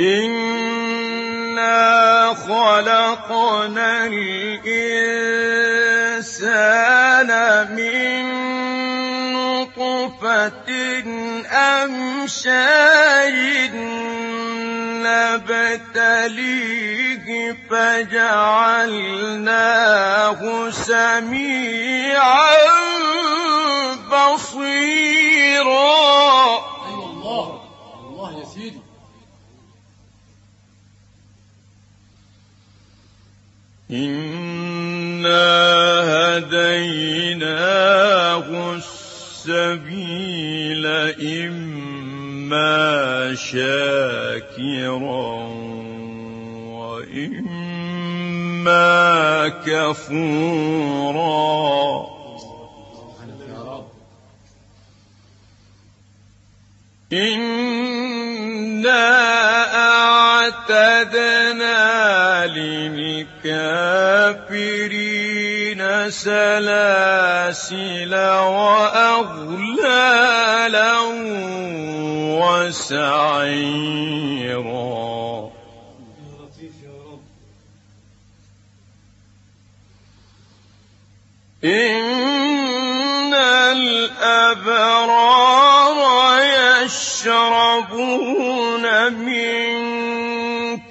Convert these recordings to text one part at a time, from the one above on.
إنا خلقنا الإنسان من نطفة أمشاج نبتليه فجعلناه سميعا بصيرا. أيوه الله الله يا سيدي. إنا السبيل إما شاكرا وإما كفورا. إنا أعتدنا للكافرين سلاسل وأغلالا وسعيرا. إن الأبرار يشربون من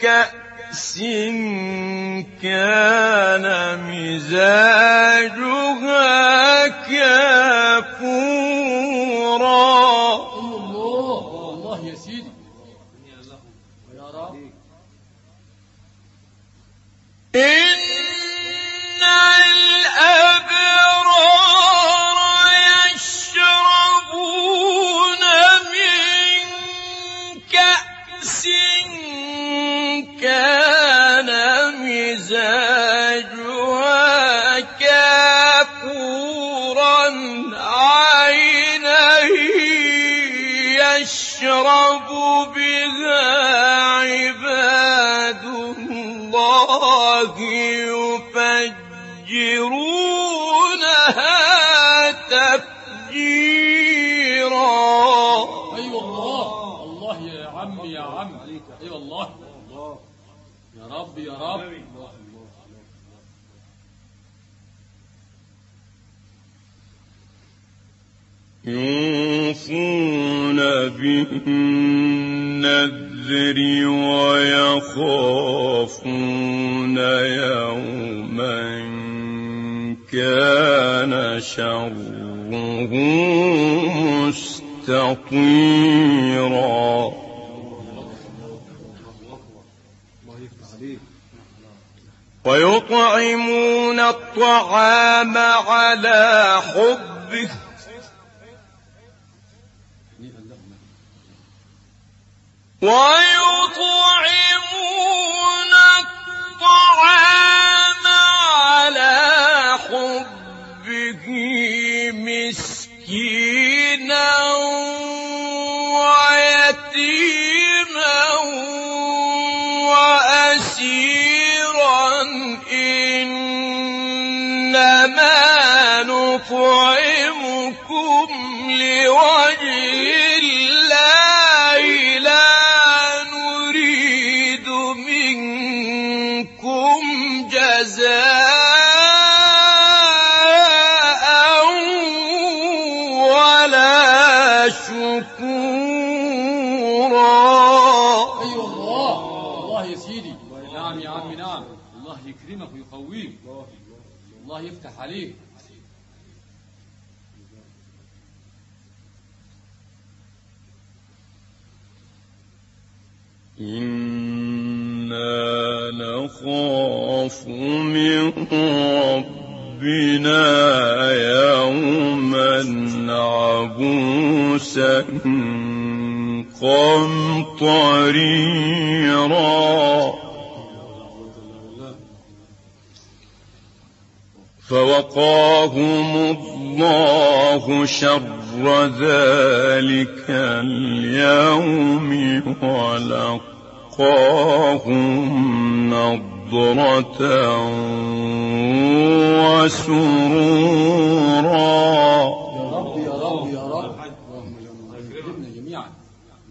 كأس كان مزاجها الله يفجرونها تفجيرا. أيوه الله الله يا عم يا عم. أيوه الله. يا رب يا رب. يوفون بالنذر ويخافون يوما كان شره مستطيرا. ويطعمون الطعام على حبه. ويطعمون الطعام على حبه مسكينا ويتيما وأسيرا إنما نطعمكم لوجه يكرمك ويقويك الله يفتح عليك إنا نخاف من ربنا يوما عبوسا قمطريرا فوقاهم الله شر ذلك اليوم ولقاهم نضرة وسرورا. يا رب يا رب يا رب جميعا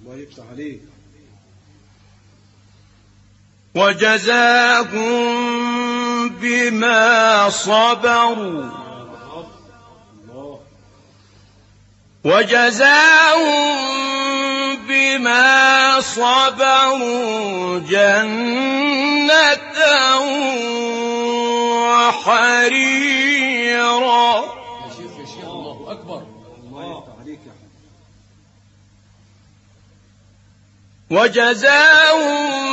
الله يفتح عليك وجزاهم بما صبروا. وجزاهم بما صبروا جنة وحريرا. الله أكبر الله عليك يا وجزاهم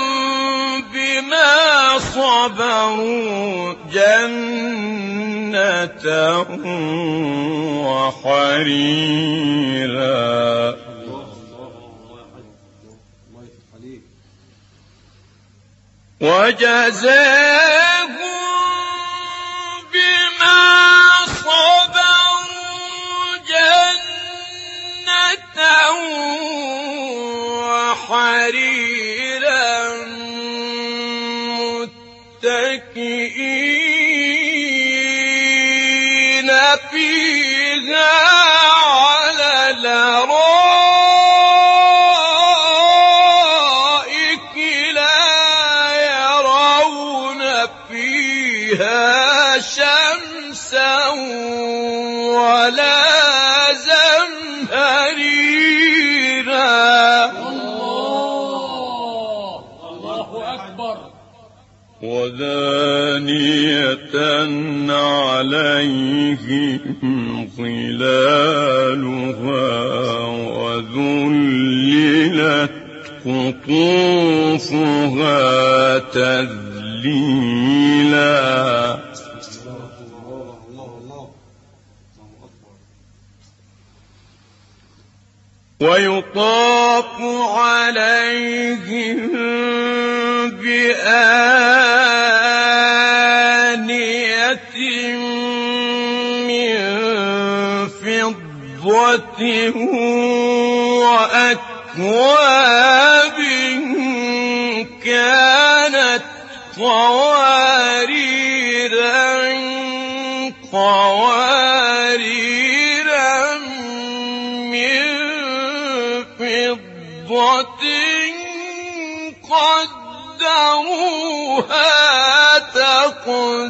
بما صبروا جنة وحريرا. الله فيها على الأرائك لا يرون فيها شمسا ولا زمهريرا. الله. الله أكبر. ودانية ظلالها وذللت قطوفها تذليلا. ويطاف عليهم بآنية من فضة وأكواب كانت قواريرا قواريرا من فضة قدروها تقديرا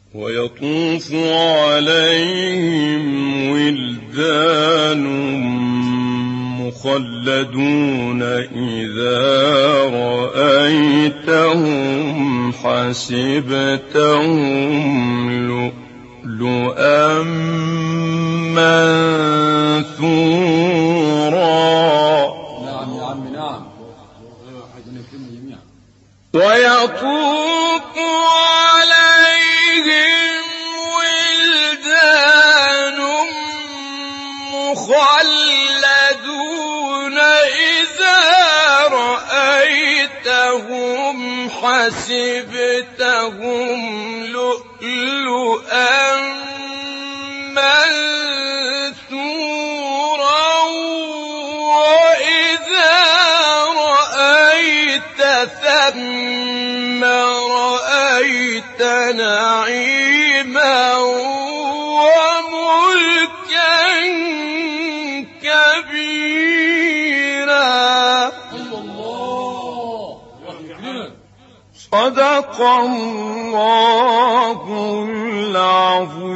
ويطوف عليهم ولدان مخلدون إذا رأيتهم حسبتهم لؤلؤا منثورا. نعم يا عم نعم. جميعا ويطوف عليهم حسبتهم لؤلؤا منثورا وإذا رأيت ثم رأيت نعيما وملكا كبيرا صدق الله العظيم.